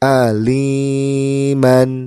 aliman.